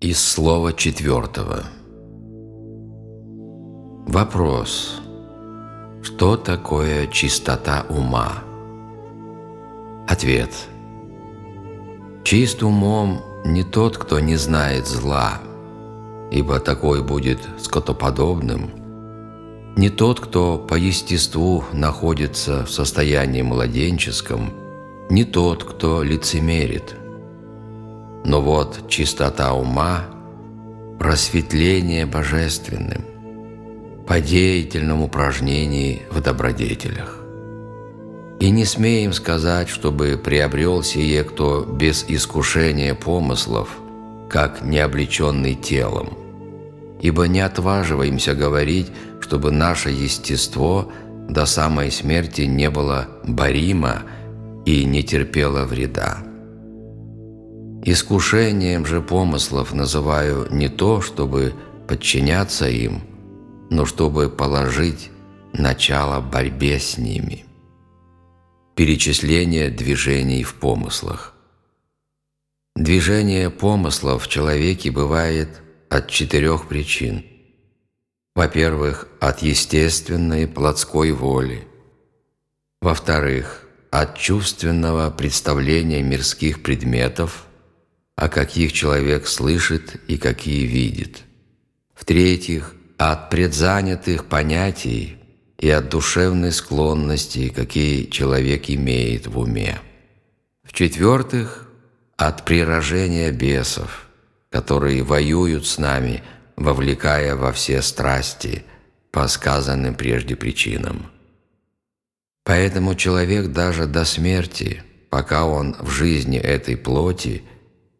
Из слова четвертого. Вопрос. Что такое чистота ума? Ответ. Чист умом не тот, кто не знает зла, ибо такой будет скотоподобным, не тот, кто по естеству находится в состоянии младенческом, не тот, кто лицемерит. Но вот чистота ума – просветление божественным, по деятельном упражнении в добродетелях. И не смеем сказать, чтобы приобрел сие кто без искушения помыслов, как необлеченный телом. Ибо не отваживаемся говорить, чтобы наше естество до самой смерти не было боримо и не терпело вреда. Искушением же помыслов называю не то, чтобы подчиняться им, но чтобы положить начало борьбе с ними. Перечисление движений в помыслах. Движение помыслов в человеке бывает от четырех причин. Во-первых, от естественной плотской воли. Во-вторых, от чувственного представления мирских предметов, о каких человек слышит и какие видит. В-третьих, от предзанятых понятий и от душевной склонности, какие человек имеет в уме. В-четвертых, от прирожения бесов, которые воюют с нами, вовлекая во все страсти по сказанным прежде причинам. Поэтому человек даже до смерти, пока он в жизни этой плоти,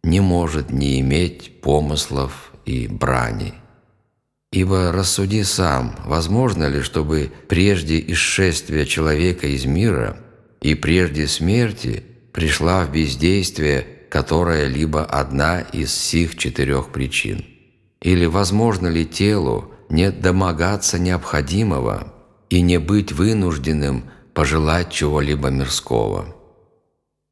не может не иметь помыслов и брани. Ибо рассуди сам, возможно ли, чтобы прежде исшествия человека из мира и прежде смерти пришла в бездействие которая либо одна из сих четырех причин? Или возможно ли телу не домогаться необходимого и не быть вынужденным пожелать чего-либо мирского?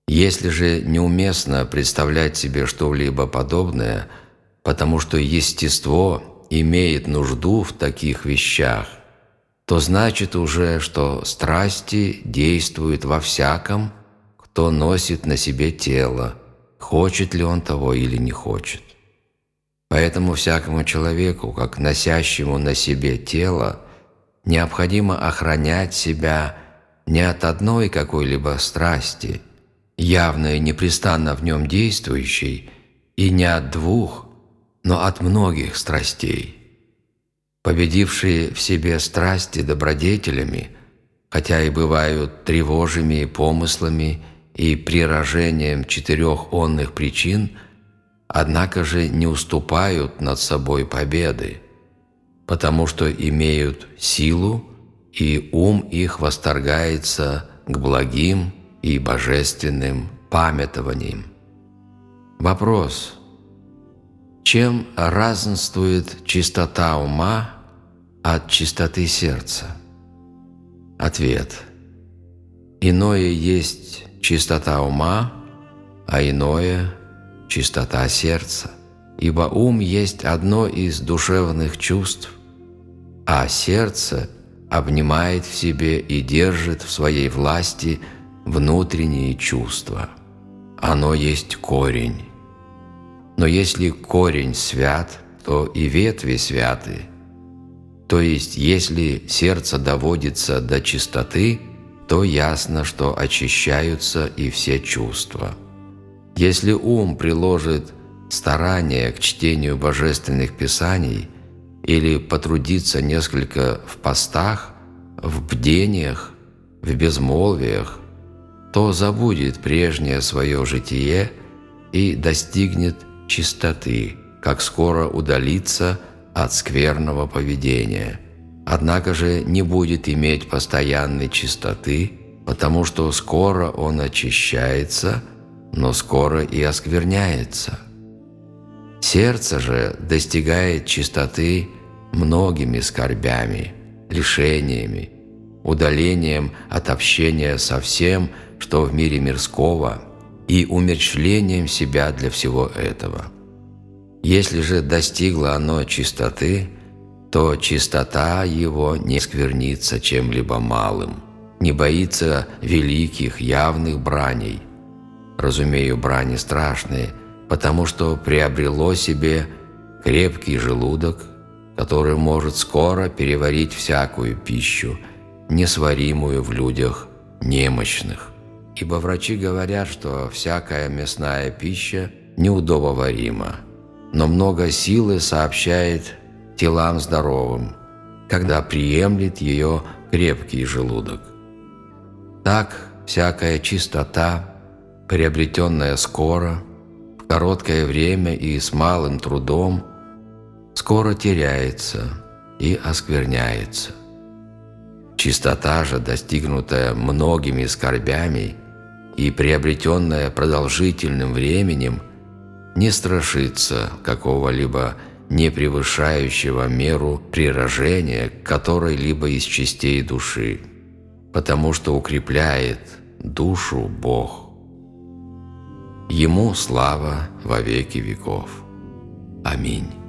Если же неуместно представлять себе что-либо подобное, потому что естество – имеет нужду в таких вещах, то значит уже, что страсти действуют во всяком, кто носит на себе тело, хочет ли он того или не хочет. Поэтому всякому человеку, как носящему на себе тело, необходимо охранять себя не от одной какой-либо страсти, явно и непрестанно в нем действующей, и не от двух, но от многих страстей. Победившие в себе страсти добродетелями, хотя и бывают тревожими помыслами и прирожением четырех онных причин, однако же не уступают над собой победы, потому что имеют силу, и ум их восторгается к благим и божественным памятованиям. Вопрос – чем разнствует чистота ума от чистоты сердца? Ответ. Иное есть чистота ума, а иное – чистота сердца. Ибо ум есть одно из душевных чувств, а сердце обнимает в себе и держит в своей власти внутренние чувства. Оно есть корень но если корень свят, то и ветви святы. То есть, если сердце доводится до чистоты, то ясно, что очищаются и все чувства. Если ум приложит старание к чтению божественных писаний или потрудиться несколько в постах, в бдениях, в безмолвиях, то забудет прежнее свое житие и достигнет чистоты, как скоро удалиться от скверного поведения. Однако же не будет иметь постоянной чистоты, потому что скоро он очищается, но скоро и оскверняется. Сердце же достигает чистоты многими скорбями, лишениями, удалением от общения со всем, что в мире мирского – и умерщвлением себя для всего этого. Если же достигло оно чистоты, то чистота его не сквернится чем-либо малым, не боится великих явных браней. Разумею, брани страшные, потому что приобрело себе крепкий желудок, который может скоро переварить всякую пищу, несваримую в людях немощных. Ибо врачи говорят, что всякая мясная пища неудобоварима, но много силы сообщает телам здоровым, когда приемлет ее крепкий желудок. Так всякая чистота, приобретенная скоро, в короткое время и с малым трудом, скоро теряется и оскверняется. Чистота же, достигнутая многими скорбями и приобретенная продолжительным временем, не страшится какого-либо не превышающего меру приражения которой-либо из частей души, потому что укрепляет душу Бог. Ему слава во веки веков. Аминь.